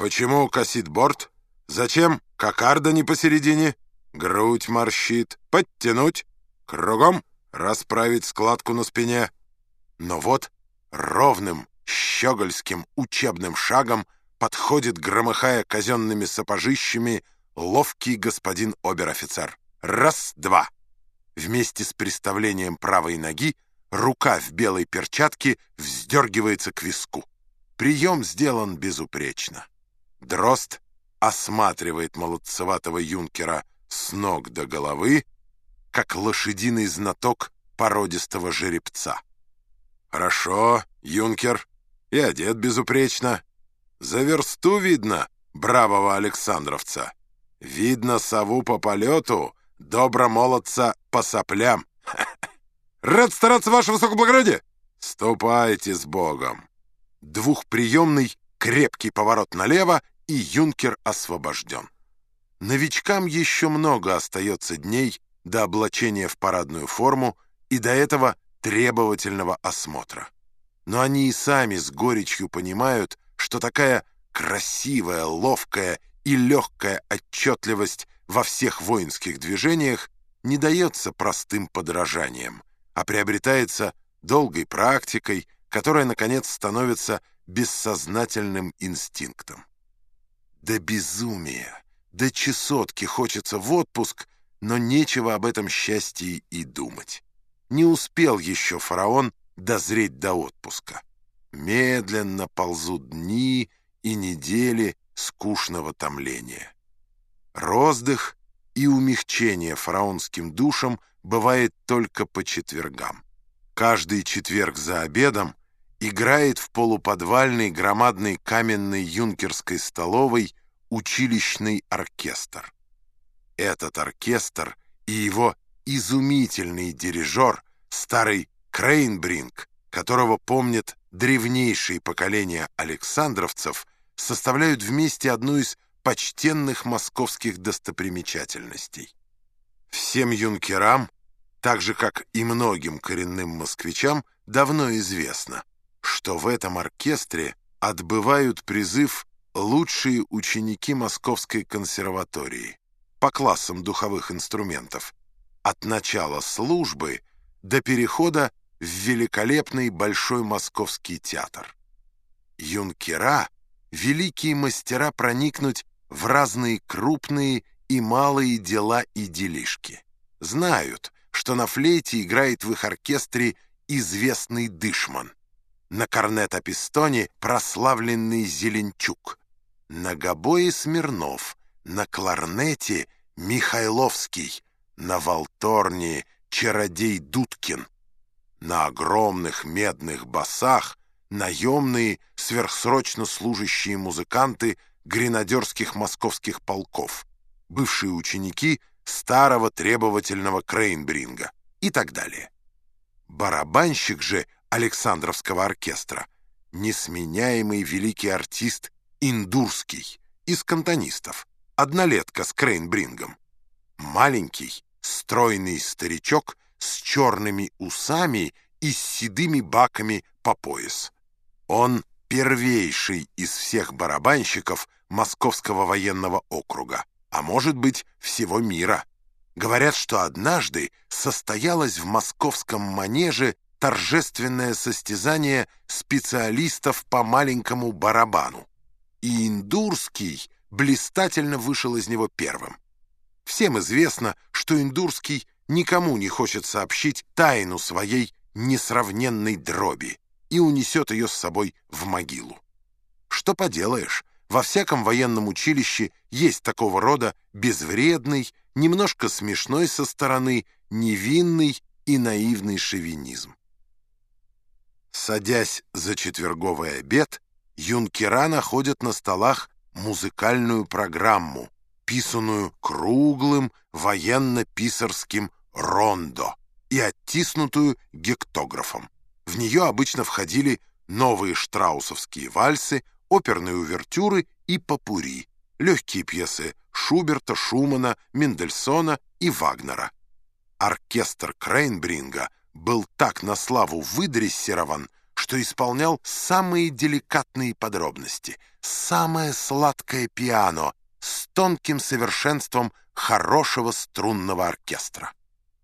Почему косит борт? Зачем кокарда не посередине? Грудь морщит. Подтянуть. Кругом расправить складку на спине. Но вот ровным щегольским учебным шагом подходит, громыхая казенными сапожищами, ловкий господин обер-офицер. Раз-два. Вместе с приставлением правой ноги рука в белой перчатке вздергивается к виску. Прием сделан безупречно. Дрозд осматривает молодцеватого юнкера с ног до головы, как лошадиный знаток породистого жеребца. «Хорошо, юнкер, и одет безупречно. За версту видно бравого Александровца. Видно сову по полету, добро молодца по соплям. Рад стараться, ваше высокоблагородие! Ступайте с Богом!» Двухприемный крепкий поворот налево, и юнкер освобожден. Новичкам еще много остается дней до облачения в парадную форму и до этого требовательного осмотра. Но они и сами с горечью понимают, что такая красивая, ловкая и легкая отчетливость во всех воинских движениях не дается простым подражанием, а приобретается долгой практикой, которая, наконец, становится бессознательным инстинктом. До безумия, до чесотки хочется в отпуск, но нечего об этом счастье и думать. Не успел еще фараон дозреть до отпуска. Медленно ползут дни и недели скучного томления. Роздых и умягчение фараонским душам бывает только по четвергам. Каждый четверг за обедом играет в полуподвальной громадной каменной юнкерской столовой училищный оркестр. Этот оркестр и его изумительный дирижер, старый Крейнбринг, которого помнят древнейшие поколения александровцев, составляют вместе одну из почтенных московских достопримечательностей. Всем юнкерам, так же как и многим коренным москвичам, давно известно, что в этом оркестре отбывают призыв лучшие ученики Московской консерватории по классам духовых инструментов от начала службы до перехода в великолепный Большой Московский театр. Юнкера — великие мастера проникнуть в разные крупные и малые дела и делишки. Знают, что на флейте играет в их оркестре известный дышман — на корнет-апистоне прославленный Зеленчук, на гобое Смирнов, на кларнете Михайловский, на валторне чародей Дудкин, на огромных медных басах наемные сверхсрочно служащие музыканты гренадерских московских полков, бывшие ученики старого требовательного Крейнбринга и так далее. Барабанщик же — Александровского оркестра, несменяемый великий артист Индурский из кантонистов, однолетка с Крейнбрингом, маленький, стройный старичок с черными усами и с седыми баками по пояс. Он первейший из всех барабанщиков Московского военного округа, а может быть, всего мира. Говорят, что однажды состоялось в московском манеже торжественное состязание специалистов по маленькому барабану. И Индурский блистательно вышел из него первым. Всем известно, что Индурский никому не хочет сообщить тайну своей несравненной дроби и унесет ее с собой в могилу. Что поделаешь, во всяком военном училище есть такого рода безвредный, немножко смешной со стороны, невинный и наивный шовинизм. Садясь за четверговый обед, юнкера находят на столах музыкальную программу, писанную круглым военно-писарским рондо и оттиснутую гектографом. В нее обычно входили новые штраусовские вальсы, оперные увертюры и попури, легкие пьесы Шуберта, Шумана, Мендельсона и Вагнера. Оркестр Крейнбринга — был так на славу выдрессирован, что исполнял самые деликатные подробности, самое сладкое пиано с тонким совершенством хорошего струнного оркестра.